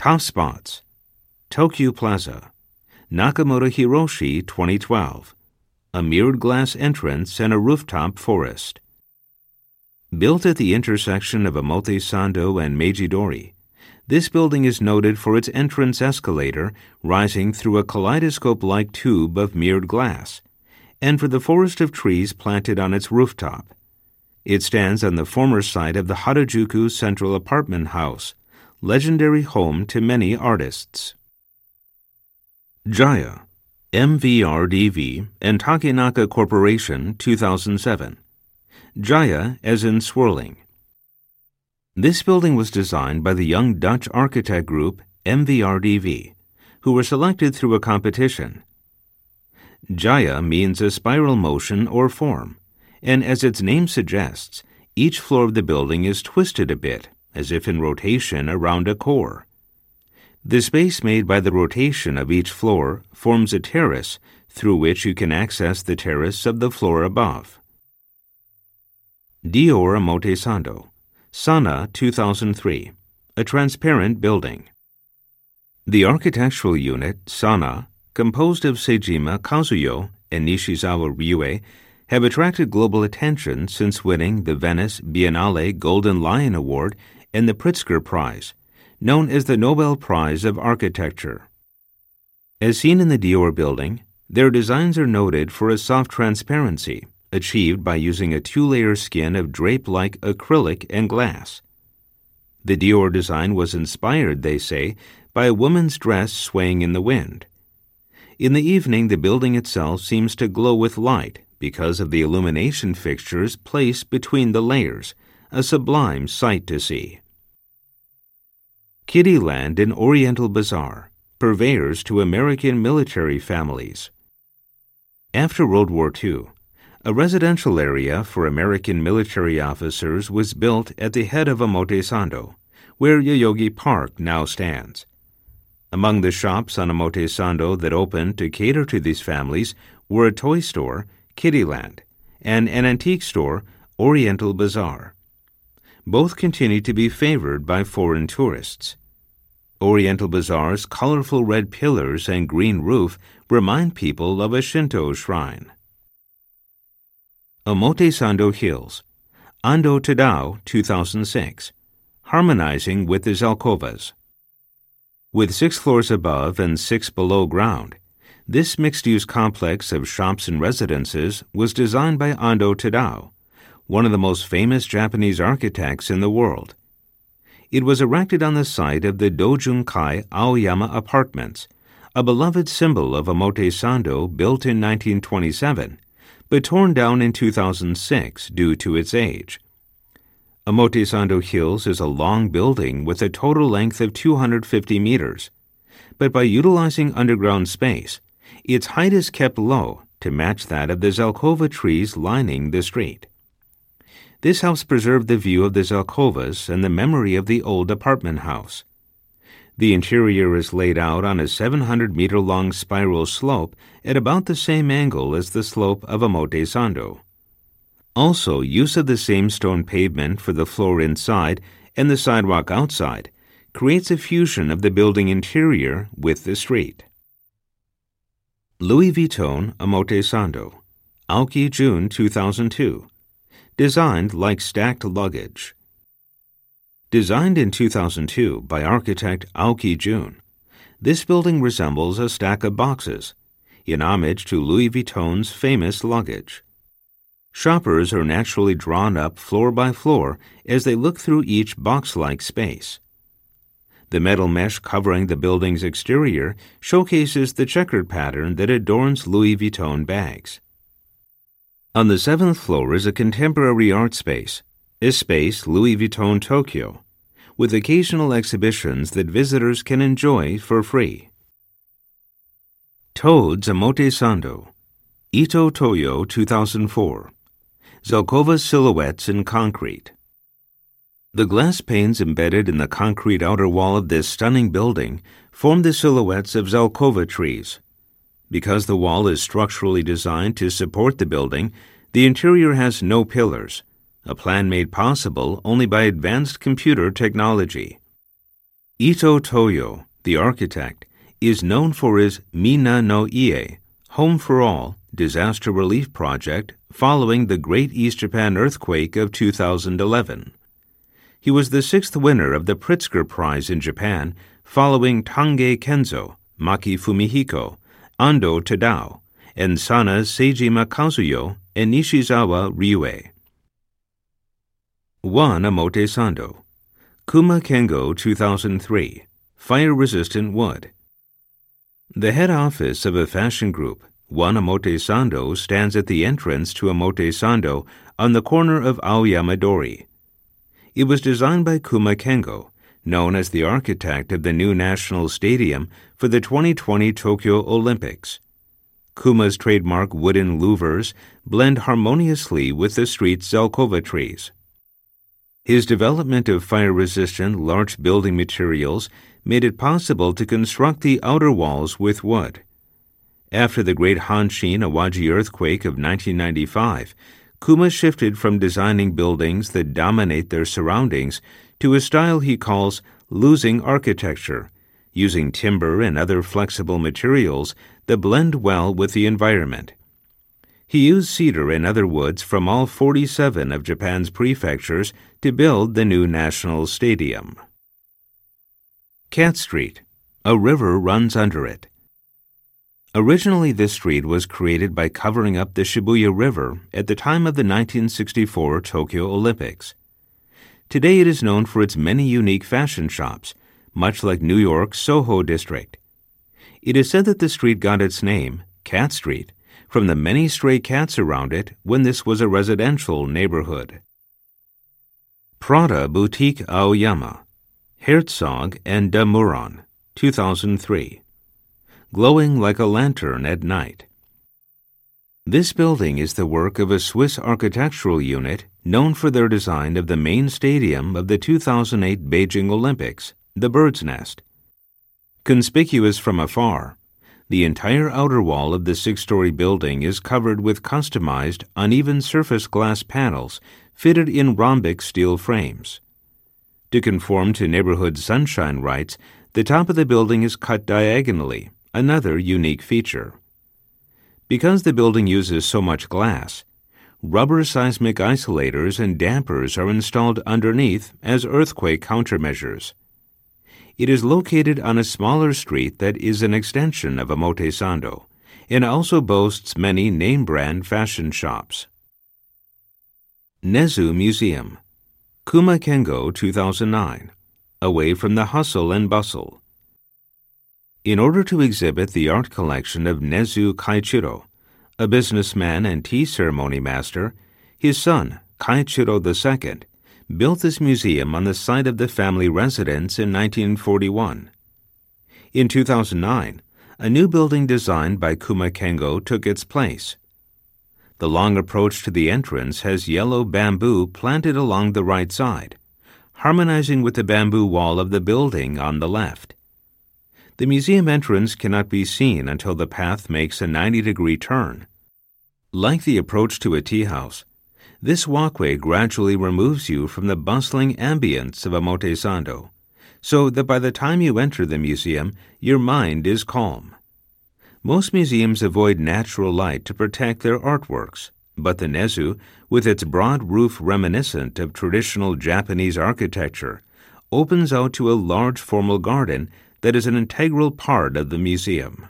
Top spots Tokyu Plaza, Nakamura Hiroshi 2012, a mirrored glass entrance and a rooftop forest. Built at the intersection of Omotesando and Meijidori, this building is noted for its entrance escalator rising through a kaleidoscope like tube of mirrored glass, and for the forest of trees planted on its rooftop. It stands on the former site of the Harajuku Central Apartment House, legendary home to many artists. Gyre, MVRDV, and Takenaka Corporation, 2007. Gyre as in swirling. This building was designed by the young Dutch architect group MVRDV, who were selected through a competition. Gyre means a spiral motion or form, and as its name suggests, each floor of the building is twisted a bit, as if in rotation around a core. The space made by the rotation of each floor forms a terrace through which you can access the terrace of the floor above. Dior Omotesando, SANAA 2003, a transparent building. The architectural unit, SANAA, composed of Sejima Kazuyo and Nishizawa Ryue, have attracted global attention since winning the Venice Biennale Golden Lion Award and the Pritzker Prize, known as the Nobel Prize of Architecture. As seen in the Dior building, their designs are noted for a soft transparency achieved by using a two layer skin of drape like acrylic and glass. The Dior design was inspired, they say, by a woman's dress swaying in the wind. In the evening, the building itself seems to glow with light because of the illumination fixtures placed between the layers, a sublime sight to see. Kiddy Land in Oriental Bazaar, purveyors to American military families. After World War II, a residential area for American military officers was built at the head of Omotesando, where Yoyogi Park now stands. Among the shops on Omotesando that opened to cater to these families were a toy store, Kiddy Land, and an antique store, Oriental Bazaar. Both continue to be favored by foreign tourists. Oriental Bazaar's colorful red pillars and green roof remind people of a Shinto shrine. Omotesando Hills, Ando Tadao, 2006, harmonizing with the Zelkovas. With six floors above and six below ground, this mixed use complex of shops and residences was designed by Ando Tadao, one of the most famous Japanese architects in the world. It was erected on the site of the Dojunkai Aoyama Apartments, a beloved symbol of Omotesando built in 1927 but torn down in 2006 due to its age. Omotesando Hills is a long building with a total length of 250 meters, but by utilizing underground space, its height is kept low to match that of the Zelkova trees lining the street. This helps preserve the view of the Zelkovas and the memory of the old apartment house. The interior is laid out on a 700 meter long spiral slope at about the same angle as the slope of Omotesando. Also, use of the same stone pavement for the floor inside and the sidewalk outside creates a fusion of the building interior with the street. Louis Vuitton Omotesando, Aoki Jun 2002. Designed like stacked luggage. Designed in 2002 by architect Aoki Jun, this building resembles a stack of boxes, in homage to Louis Vuitton's famous luggage. Shoppers are naturally drawn up floor by floor as they look through each box like space. The metal mesh covering the building's exterior showcases the checkered pattern that adorns Louis Vuitton bags. On the seventh floor is a contemporary art space is Space Louis Vuitton Tokyo, with occasional exhibitions that visitors can enjoy for free. TOD'S Omotesando, Ito Toyo 2004, Zelkova Silhouettes in Concrete. The glass panes embedded in the concrete outer wall of this stunning building form the silhouettes of Zelkova trees. Because the wall is structurally designed to support the building, the interior has no pillars a plan made possible only by advanced computer technology. Ito Toyo, the architect, is known for his Minna no Ie, Home for All, disaster relief project following the Great East Japan earthquake of 2011. He was the sixth winner of the Pritzker Prize in Japan following Tange Kenzo, Maki Fumihiko, Ando Tadao, and SANAA Sejima Kazuyo and Nishizawa Ryue. 1 Omotesando Kuma Kengo 2003 Fire Resistant Wood The head office of a fashion group, One Omotesando, stands at the entrance to Omotesando on the corner of Aoyama Dori. It was designed by Kuma Kengo, known as the architect of the new national stadium for the 2020 Tokyo Olympics. Kuma's trademark wooden louvers blend harmoniously with the street's Zelkova trees. His development of fire resistant large building materials made it possible to construct the outer walls with wood. After the great Hanshin Awaji earthquake of 1995, Kuma shifted from designing buildings that dominate their surroundings to a style he calls losing architecture, using timber and other flexible materials that blend well with the environment. He used cedar and other woods from all 47 of Japan's prefectures to build the new national stadium. Cat Street. A river runs under it. Originally, this street was created by covering up the Shibuya River at the time of the 1964 Tokyo Olympics. Today, it is known for its many unique fashion shops, much like New York's Soho district. It is said that the street got its name, Cat Street, from the many stray cats around it when this was a residential neighborhood. Prada Boutique Aoyama, Herzog and de Meuron, 2003. Glowing like a lantern at night. This building is the work of a Swiss architectural unit known for their design of the main stadium of the 2008 Beijing Olympics, the Bird's Nest. Conspicuous from afar, the entire outer wall of the six story building is covered with customized, uneven surface glass panels fitted in rhombic steel frames. To conform to neighborhood sunshine rights, the top of the building is cut diagonally, another unique feature. Because the building uses so much glass, rubber seismic isolators and dampers are installed underneath as earthquake countermeasures. It is located on a smaller street that is an extension of Omotesando and also boasts many name brand fashion shops. Nezu Museum, Kuma Kengo 2009, Away from the Hustle and Bustle. In order to exhibit the art collection of Nezu Kaichiro, a businessman and tea ceremony master, his son, Kaichiro II, built this museum on the site of the family residence in 1941. In 2009, a new building designed by Kuma Kengo took its place. The long approach to the entrance has yellow bamboo planted along the right side, harmonizing with the bamboo wall of the building on the left. The museum entrance cannot be seen until the path makes a 90 degree turn. Like the approach to a tea house, this walkway gradually removes you from the bustling ambience of a Omotesando, so that by the time you enter the museum, your mind is calm. Most museums avoid natural light to protect their artworks, but the Nezu, with its broad roof reminiscent of traditional Japanese architecture, opens out to a large formal garden that is an integral part of the museum.